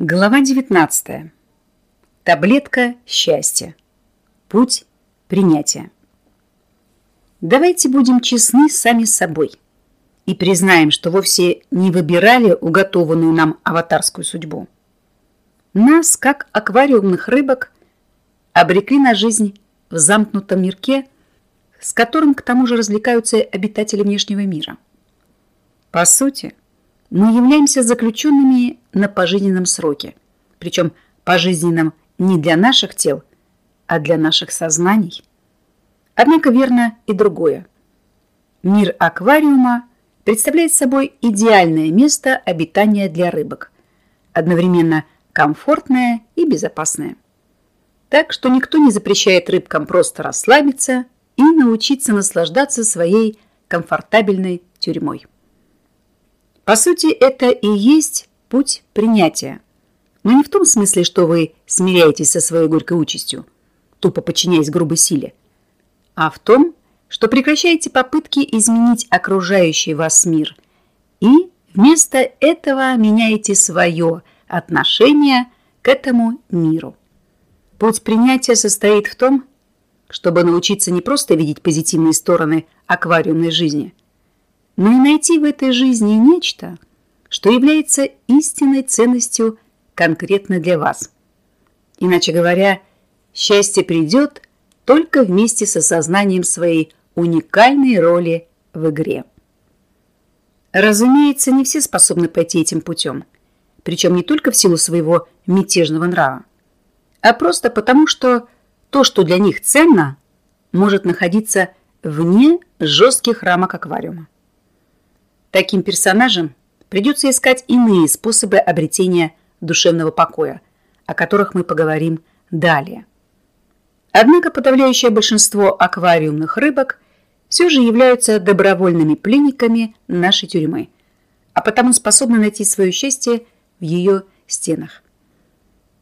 Глава 19. Таблетка счастья. Путь принятия. Давайте будем честны сами с собой и признаем, что вовсе не выбирали уготованную нам аватарскую судьбу. Нас, как аквариумных рыбок, обрекли на жизнь в замкнутом мирке, с которым к тому же развлекаются обитатели внешнего мира. По сути, мы являемся заключенными на пожизненном сроке, причем пожизненном не для наших тел, а для наших сознаний. Однако верно и другое. Мир аквариума представляет собой идеальное место обитания для рыбок, одновременно комфортное и безопасное. Так что никто не запрещает рыбкам просто расслабиться и научиться наслаждаться своей комфортабельной тюрьмой. По сути, это и есть путь принятия. Но не в том смысле, что вы смиряетесь со своей горькой участью, тупо подчиняясь грубой силе, а в том, что прекращаете попытки изменить окружающий вас мир и вместо этого меняете свое отношение к этому миру. Путь принятия состоит в том, чтобы научиться не просто видеть позитивные стороны аквариумной жизни – но и найти в этой жизни нечто, что является истинной ценностью конкретно для вас. Иначе говоря, счастье придет только вместе с осознанием своей уникальной роли в игре. Разумеется, не все способны пойти этим путем, причем не только в силу своего мятежного нрава, а просто потому, что то, что для них ценно, может находиться вне жестких рамок аквариума. Таким персонажам придется искать иные способы обретения душевного покоя, о которых мы поговорим далее. Однако подавляющее большинство аквариумных рыбок все же являются добровольными пленниками нашей тюрьмы, а потому способны найти свое счастье в ее стенах.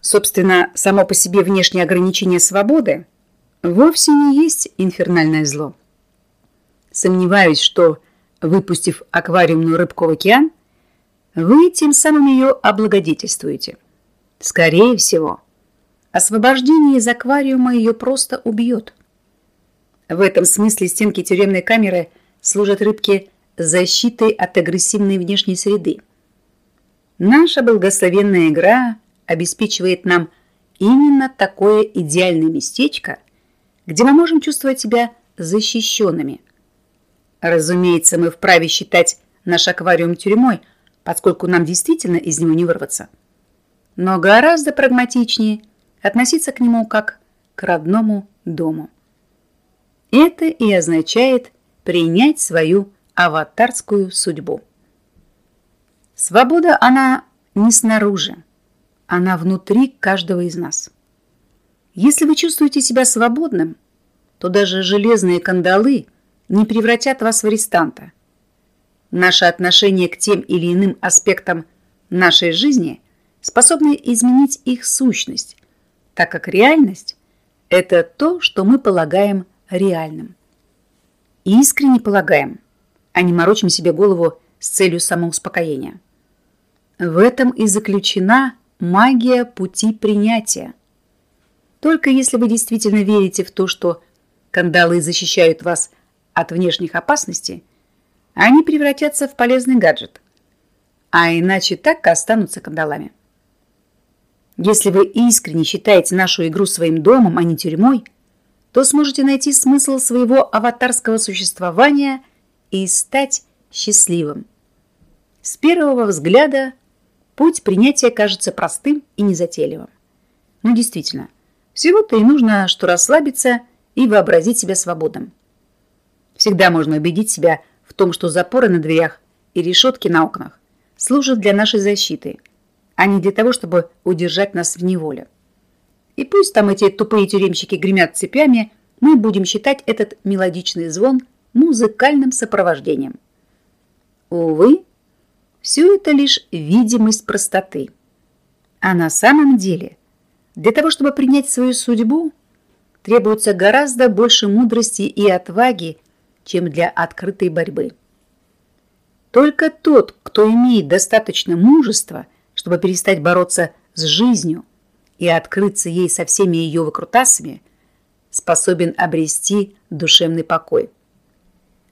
Собственно, само по себе внешнее ограничение свободы вовсе не есть инфернальное зло. Сомневаюсь, что Выпустив аквариумную рыбку в океан, вы тем самым ее облагодетельствуете. Скорее всего, освобождение из аквариума ее просто убьет. В этом смысле стенки тюремной камеры служат рыбке защитой от агрессивной внешней среды. Наша благословенная игра обеспечивает нам именно такое идеальное местечко, где мы можем чувствовать себя защищенными – Разумеется, мы вправе считать наш аквариум тюрьмой, поскольку нам действительно из него не вырваться. Но гораздо прагматичнее относиться к нему как к родному дому. Это и означает принять свою аватарскую судьбу. Свобода, она не снаружи, она внутри каждого из нас. Если вы чувствуете себя свободным, то даже железные кандалы – не превратят вас в арестанта. Наше отношение к тем или иным аспектам нашей жизни способны изменить их сущность, так как реальность – это то, что мы полагаем реальным. искренне полагаем, а не морочим себе голову с целью самоуспокоения. В этом и заключена магия пути принятия. Только если вы действительно верите в то, что кандалы защищают вас от внешних опасностей, они превратятся в полезный гаджет, а иначе так и останутся кандалами. Если вы искренне считаете нашу игру своим домом, а не тюрьмой, то сможете найти смысл своего аватарского существования и стать счастливым. С первого взгляда путь принятия кажется простым и незатейливым. Но действительно, всего-то и нужно, что расслабиться и вообразить себя свободным. Всегда можно убедить себя в том, что запоры на дверях и решетки на окнах служат для нашей защиты, а не для того, чтобы удержать нас в неволе. И пусть там эти тупые тюремщики гремят цепями, мы будем считать этот мелодичный звон музыкальным сопровождением. Увы, все это лишь видимость простоты. А на самом деле, для того, чтобы принять свою судьбу, требуется гораздо больше мудрости и отваги, чем для открытой борьбы. Только тот, кто имеет достаточно мужества, чтобы перестать бороться с жизнью и открыться ей со всеми ее выкрутасами, способен обрести душевный покой.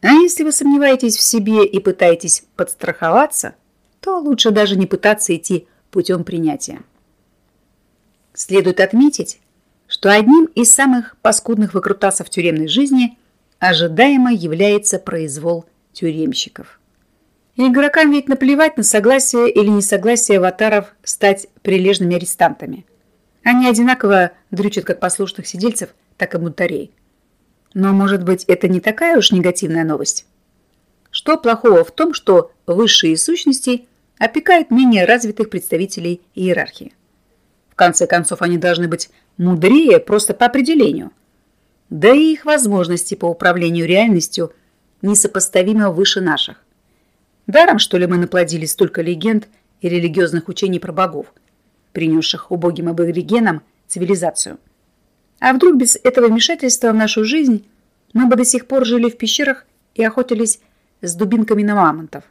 А если вы сомневаетесь в себе и пытаетесь подстраховаться, то лучше даже не пытаться идти путем принятия. Следует отметить, что одним из самых паскудных выкрутасов тюремной жизни ожидаемо является произвол тюремщиков. Игрокам ведь наплевать на согласие или несогласие аватаров стать прилежными арестантами. Они одинаково дрючат как послушных сидельцев, так и бунтарей. Но, может быть, это не такая уж негативная новость? Что плохого в том, что высшие сущности опекают менее развитых представителей иерархии? В конце концов, они должны быть мудрее просто по определению. Да и их возможности по управлению реальностью несопоставимо выше наших. Даром, что ли, мы наплодили столько легенд и религиозных учений про богов, принесших убогим аборигенам цивилизацию. А вдруг без этого вмешательства в нашу жизнь мы бы до сих пор жили в пещерах и охотились с дубинками на мамонтов?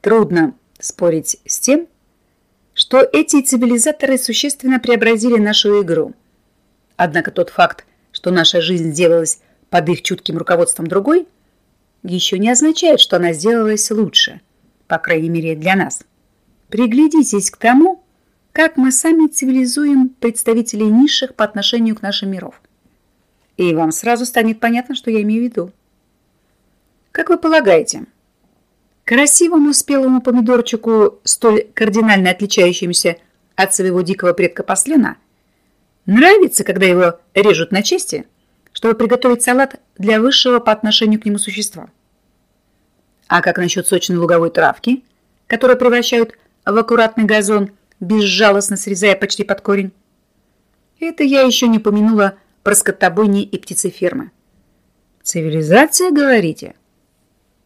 Трудно спорить с тем, что эти цивилизаторы существенно преобразили нашу игру. Однако тот факт, что наша жизнь сделалась под их чутким руководством другой, еще не означает, что она сделалась лучше, по крайней мере для нас. Приглядитесь к тому, как мы сами цивилизуем представителей низших по отношению к нашим миров. И вам сразу станет понятно, что я имею в виду. Как вы полагаете, красивому спелому помидорчику, столь кардинально отличающемуся от своего дикого предка послена, нравится, когда его режут на части, чтобы приготовить салат для высшего по отношению к нему существа? А как насчет сочной луговой травки, которую превращают в аккуратный газон – безжалостно срезая почти под корень. Это я еще не помянула про скотобойни и птицефермы. Цивилизация, говорите?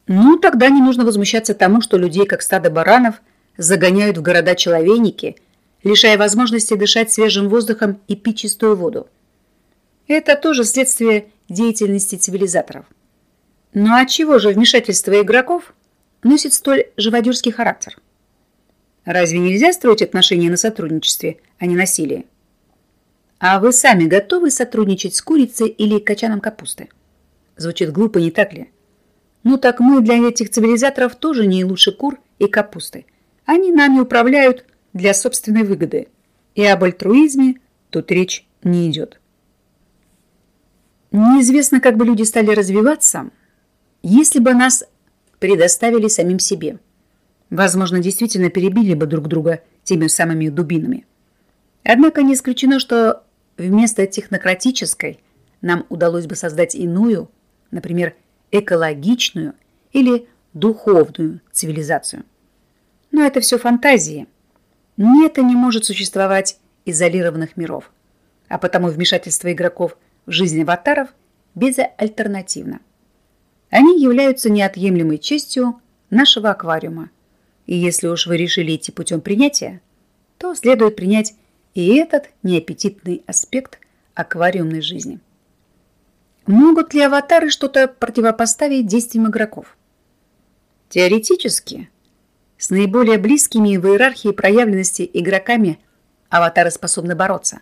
Ну, тогда не нужно возмущаться тому, что людей, как стадо баранов, загоняют в города человейники, лишая возможности дышать свежим воздухом и пить чистую воду. Это тоже следствие деятельности цивилизаторов. Но от чего же вмешательство игроков носит столь живодерский характер? Разве нельзя строить отношения на сотрудничестве, а не насилии? А вы сами готовы сотрудничать с курицей или качаном капусты? Звучит глупо, не так ли? Ну так мы для этих цивилизаторов тоже не лучше кур и капусты. Они нами управляют для собственной выгоды. И об альтруизме тут речь не идет. Неизвестно, как бы люди стали развиваться, если бы нас предоставили самим себе – Возможно, действительно перебили бы друг друга теми самыми дубинами. Однако не исключено, что вместо технократической нам удалось бы создать иную, например, экологичную или духовную цивилизацию. Но это все фантазии. Нет и не может существовать изолированных миров, а потому вмешательство игроков в жизнь аватаров безальтернативно. Они являются неотъемлемой частью нашего аквариума – и если уж вы решили идти путем принятия, то следует принять и этот неаппетитный аспект аквариумной жизни. Могут ли аватары что-то противопоставить действиям игроков? Теоретически, с наиболее близкими в иерархии проявленности игроками аватары способны бороться,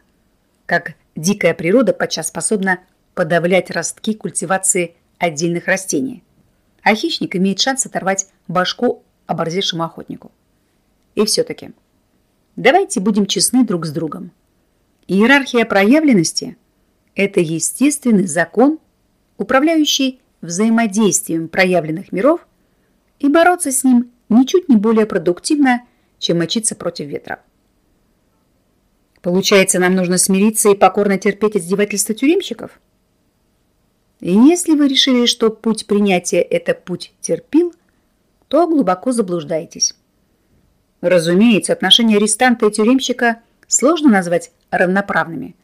как дикая природа подчас способна подавлять ростки культивации отдельных растений, а хищник имеет шанс оторвать башку оборзевшему охотнику. И все-таки, давайте будем честны друг с другом. Иерархия проявленности – это естественный закон, управляющий взаимодействием проявленных миров, и бороться с ним ничуть не более продуктивно, чем мочиться против ветра. Получается, нам нужно смириться и покорно терпеть издевательства тюремщиков? И если вы решили, что путь принятия – это путь терпил, то глубоко заблуждаетесь. Разумеется, отношения арестанта и тюремщика сложно назвать равноправными.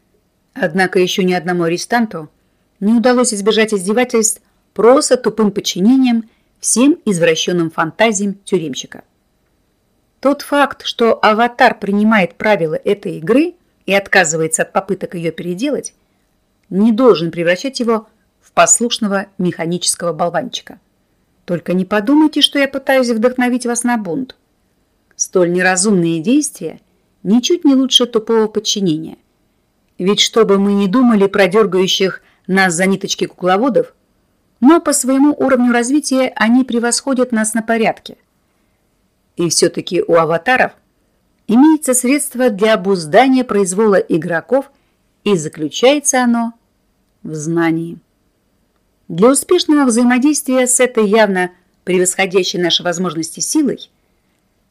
Однако еще ни одному арестанту не удалось избежать издевательств просто тупым подчинением всем извращенным фантазиям тюремщика. Тот факт, что аватар принимает правила этой игры и отказывается от попыток ее переделать, не должен превращать его в послушного механического болванчика. Только не подумайте, что я пытаюсь вдохновить вас на бунт. Столь неразумные действия ничуть не лучше тупого подчинения. Ведь что бы мы ни думали про дергающих нас за ниточки кукловодов, но по своему уровню развития они превосходят нас на порядке. И все-таки у аватаров имеется средство для обуздания произвола игроков, и заключается оно в знании. Для успешного взаимодействия с этой явно превосходящей наши возможности силой,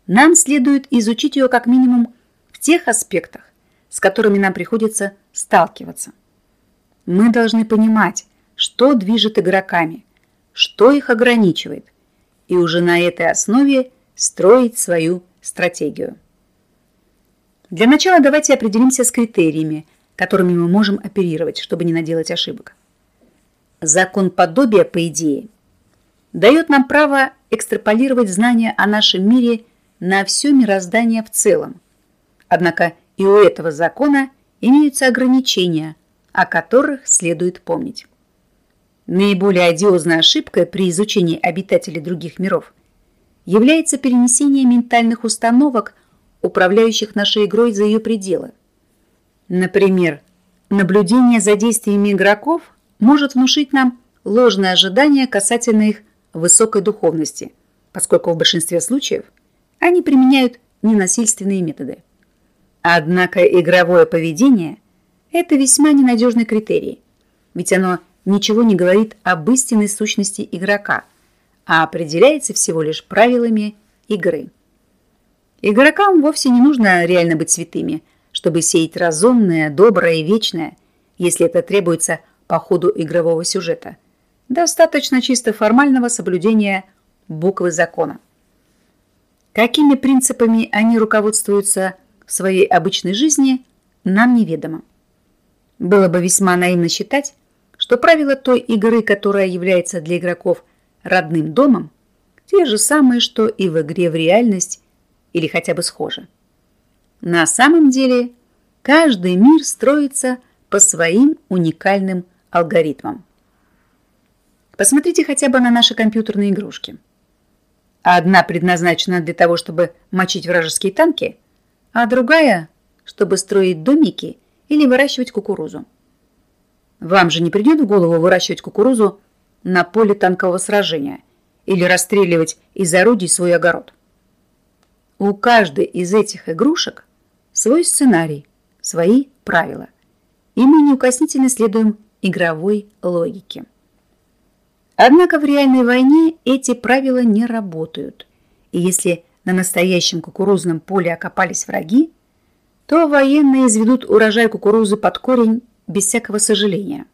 нам следует изучить ее как минимум в тех аспектах, с которыми нам приходится сталкиваться. Мы должны понимать, что движет игроками, что их ограничивает, и уже на этой основе строить свою стратегию. Для начала давайте определимся с критериями, которыми мы можем оперировать, чтобы не наделать ошибок. Закон подобия, по идее, дает нам право экстраполировать знания о нашем мире на все мироздание в целом. Однако и у этого закона имеются ограничения, о которых следует помнить. Наиболее одиозной ошибкой при изучении обитателей других миров является перенесение ментальных установок, управляющих нашей игрой за ее пределы. Например, наблюдение за действиями игроков может внушить нам ложные ожидания касательно их высокой духовности, поскольку в большинстве случаев они применяют ненасильственные методы. Однако игровое поведение – это весьма ненадежный критерий, ведь оно ничего не говорит об истинной сущности игрока, а определяется всего лишь правилами игры. Игрокам вовсе не нужно реально быть святыми, чтобы сеять разумное, доброе и вечное, если это требуется по ходу игрового сюжета – Достаточно чисто формального соблюдения буквы закона. Какими принципами они руководствуются в своей обычной жизни, нам неведомо. Было бы весьма наивно считать, что правила той игры, которая является для игроков родным домом, те же самые, что и в игре в реальность или хотя бы схожи. На самом деле, каждый мир строится по своим уникальным алгоритмам. Посмотрите хотя бы на наши компьютерные игрушки. Одна предназначена для того, чтобы мочить вражеские танки, а другая, чтобы строить домики или выращивать кукурузу. Вам же не придет в голову выращивать кукурузу на поле танкового сражения или расстреливать из орудий свой огород. У каждой из этих игрушек свой сценарий, свои правила, и мы неукоснительно следуем игровой логике. Однако в реальной войне эти правила не работают. И если на настоящем кукурузном поле окопались враги, то военные изведут урожай кукурузы под корень без всякого сожаления.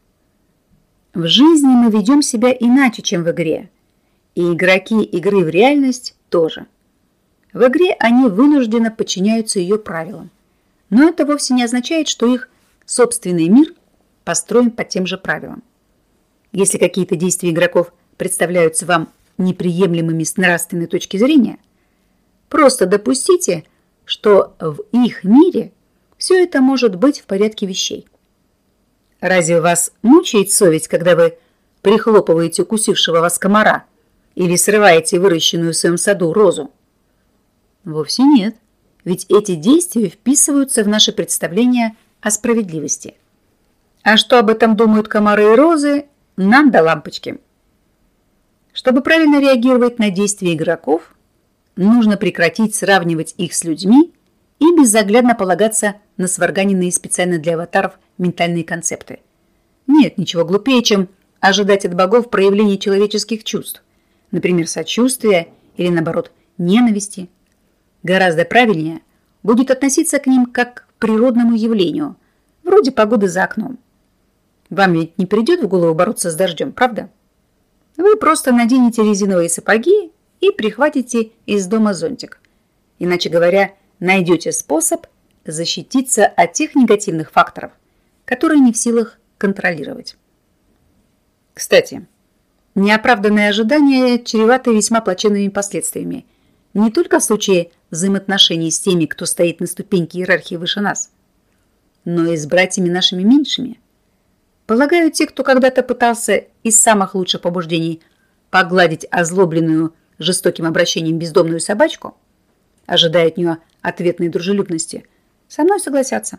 В жизни мы ведем себя иначе, чем в игре. И игроки игры в реальность тоже. В игре они вынужденно подчиняются ее правилам. Но это вовсе не означает, что их собственный мир построен по тем же правилам. Если какие-то действия игроков представляются вам неприемлемыми с нравственной точки зрения, просто допустите, что в их мире все это может быть в порядке вещей. Разве вас мучает совесть, когда вы прихлопываете укусившего вас комара или срываете выращенную в своем саду розу? Вовсе нет, ведь эти действия вписываются в наше представление о справедливости. А что об этом думают комары и розы, нам до лампочки. Чтобы правильно реагировать на действия игроков, нужно прекратить сравнивать их с людьми и беззаглядно полагаться на сварганенные специально для аватаров ментальные концепты. Нет ничего глупее, чем ожидать от богов проявления человеческих чувств, например, сочувствия или, наоборот, ненависти. Гораздо правильнее будет относиться к ним как к природному явлению, вроде погоды за окном. Вам ведь не придет в голову бороться с дождем, правда? Вы просто наденете резиновые сапоги и прихватите из дома зонтик. Иначе говоря, найдете способ защититься от тех негативных факторов, которые не в силах контролировать. Кстати, неоправданные ожидания чреваты весьма плачевными последствиями. Не только в случае взаимоотношений с теми, кто стоит на ступеньке иерархии выше нас, но и с братьями нашими меньшими – Полагаю, те, кто когда-то пытался из самых лучших побуждений погладить озлобленную жестоким обращением бездомную собачку, ожидая от нее ответной дружелюбности, Со мной согласятся.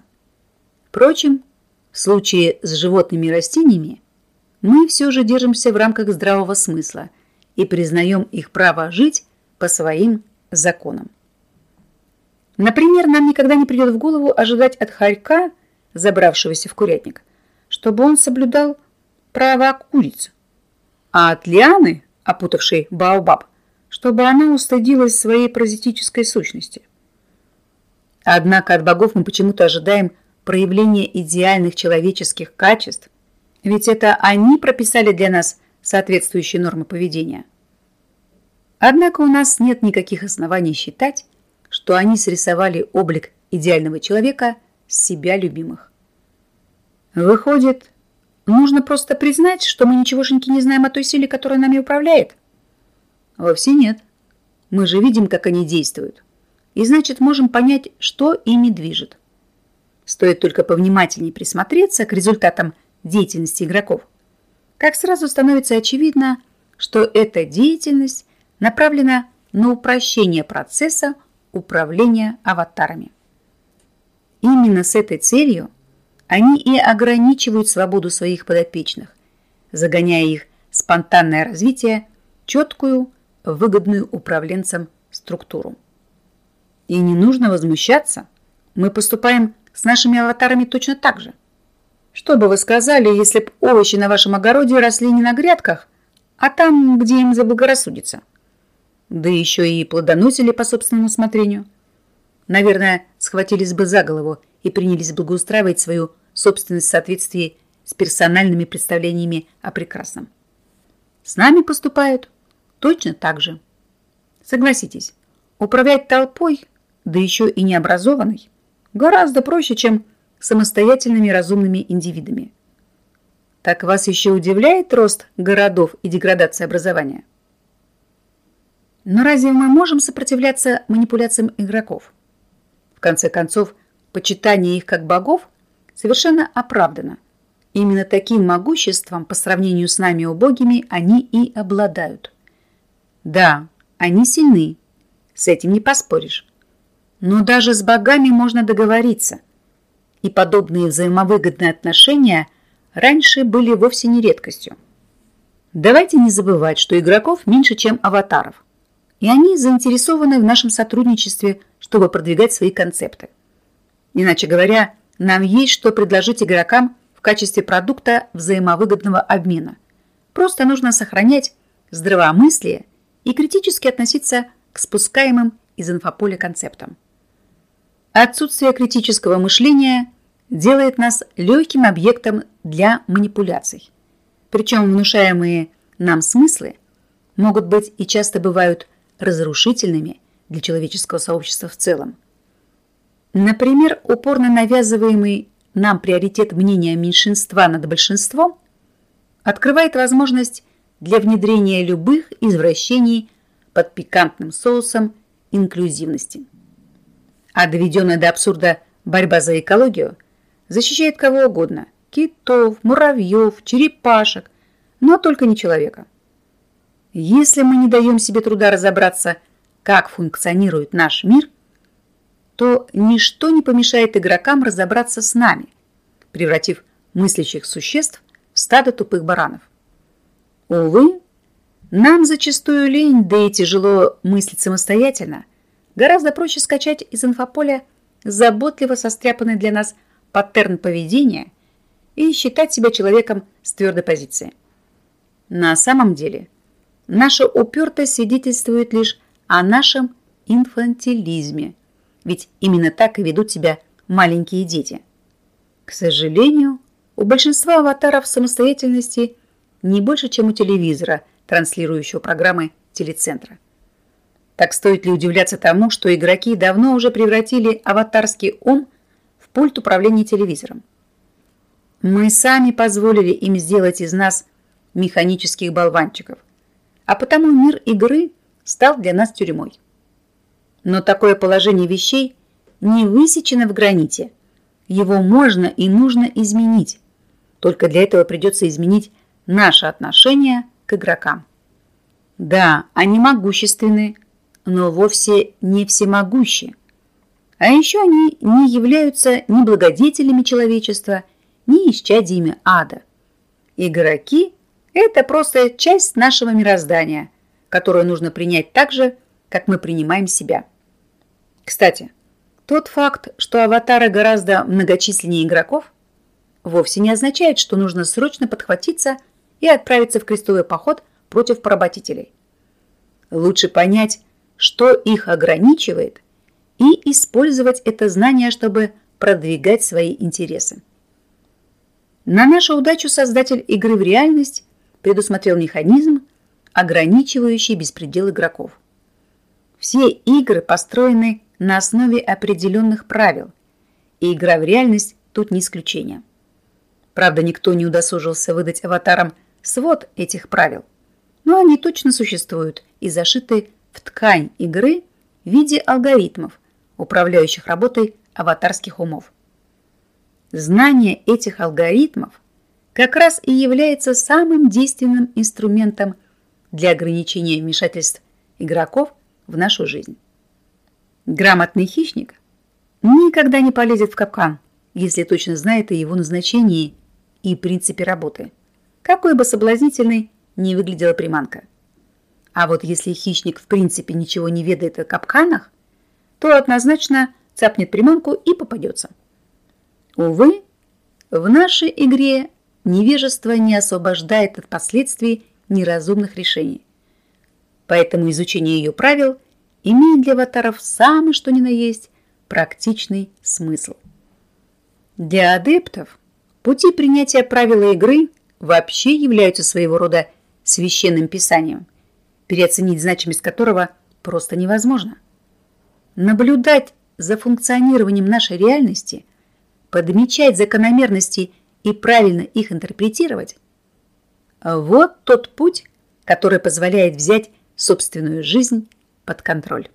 Впрочем, в случае с животными и растениями мы все же держимся в рамках здравого смысла и признаем их право жить по своим законам. Например, нам никогда не придет в голову ожидать от хорька, забравшегося в курятник, чтобы он соблюдал право курицы, а от лианы, опутавшей баобаб, чтобы она устыдилась своей паразитической сущности. Однако от богов мы почему-то ожидаем проявления идеальных человеческих качеств, ведь это они прописали для нас соответствующие нормы поведения. Однако у нас нет никаких оснований считать, что они срисовали облик идеального человека с себя любимых. Выходит, нужно просто признать, что мы ничегошеньки не знаем о той силе, которая нами управляет? Вовсе нет. Мы же видим, как они действуют. И значит, можем понять, что ими движет. Стоит только повнимательнее присмотреться к результатам деятельности игроков, как сразу становится очевидно, что эта деятельность направлена на упрощение процесса управления аватарами. Именно с этой целью они и ограничивают свободу своих подопечных, загоняя их спонтанное развитие четкую, выгодную управленцам структуру. И не нужно возмущаться, мы поступаем с нашими аватарами точно так же. Что бы вы сказали, если б овощи на вашем огороде росли не на грядках, а там, где им заблагорассудится? да еще и плодоносили по собственному усмотрению. Наверное, схватились бы за голову и принялись благоустраивать свою собственность в соответствии с персональными представлениями о прекрасном. С нами поступают точно так же. Согласитесь, управлять толпой, да еще и необразованной, гораздо проще, чем самостоятельными разумными индивидами. Так вас еще удивляет рост городов и деградация образования? Но разве мы можем сопротивляться манипуляциям игроков? В конце концов, почитание их как богов совершенно оправдано. Именно таким могуществом по сравнению с нами убогими они и обладают. Да, они сильны, с этим не поспоришь. Но даже с богами можно договориться. И подобные взаимовыгодные отношения раньше были вовсе не редкостью. Давайте не забывать, что игроков меньше, чем аватаров – и они заинтересованы в нашем сотрудничестве, чтобы продвигать свои концепты. Иначе говоря, нам есть что предложить игрокам в качестве продукта взаимовыгодного обмена. Просто нужно сохранять здравомыслие и критически относиться к спускаемым из инфополя концептам. Отсутствие критического мышления делает нас легким объектом для манипуляций. Причем внушаемые нам смыслы могут быть и часто бывают разрушительными для человеческого сообщества в целом. Например, упорно навязываемый нам приоритет мнения меньшинства над большинством открывает возможность для внедрения любых извращений под пикантным соусом инклюзивности. А доведенная до абсурда борьба за экологию защищает кого угодно – китов, муравьев, черепашек, но только не человека. Если мы не даем себе труда разобраться, как функционирует наш мир, то ничто не помешает игрокам разобраться с нами, превратив мыслящих существ в стадо тупых баранов. Увы, нам зачастую лень, да и тяжело мыслить самостоятельно. Гораздо проще скачать из инфополя заботливо состряпанный для нас паттерн поведения и считать себя человеком с твердой позицией. На самом деле – Наша упертость свидетельствует лишь о нашем инфантилизме, ведь именно так и ведут себя маленькие дети. К сожалению, у большинства аватаров самостоятельности не больше, чем у телевизора, транслирующего программы телецентра. Так стоит ли удивляться тому, что игроки давно уже превратили аватарский ум в пульт управления телевизором? Мы сами позволили им сделать из нас механических болванчиков – а потому мир игры стал для нас тюрьмой. Но такое положение вещей не высечено в граните. Его можно и нужно изменить. Только для этого придется изменить наше отношение к игрокам. Да, они могущественны, но вовсе не всемогущие. А еще они не являются ни благодетелями человечества, ни исчадиями ада. Игроки – это просто часть нашего мироздания, которую нужно принять так же, как мы принимаем себя. Кстати, тот факт, что аватары гораздо многочисленнее игроков, вовсе не означает, что нужно срочно подхватиться и отправиться в крестовый поход против поработителей. Лучше понять, что их ограничивает, и использовать это знание, чтобы продвигать свои интересы. На нашу удачу создатель игры в реальность предусмотрел механизм, ограничивающий беспредел игроков. Все игры построены на основе определенных правил, и игра в реальность тут не исключение. Правда, никто не удосужился выдать аватарам свод этих правил, но они точно существуют и зашиты в ткань игры в виде алгоритмов, управляющих работой аватарских умов. Знание этих алгоритмов как раз и является самым действенным инструментом для ограничения вмешательств игроков в нашу жизнь. Грамотный хищник никогда не полезет в капкан, если точно знает о его назначении и принципе работы, какой бы соблазнительной ни выглядела приманка. А вот если хищник в принципе ничего не ведает о капканах, то однозначно цапнет приманку и попадется. Увы, в нашей игре невежество не освобождает от последствий неразумных решений. Поэтому изучение ее правил – имеет для аватаров самый что ни на есть практичный смысл. Для адептов пути принятия правил игры вообще являются своего рода священным писанием, переоценить значимость которого просто невозможно. Наблюдать за функционированием нашей реальности, подмечать закономерности и правильно их интерпретировать – вот тот путь, который позволяет взять собственную жизнь под контроль.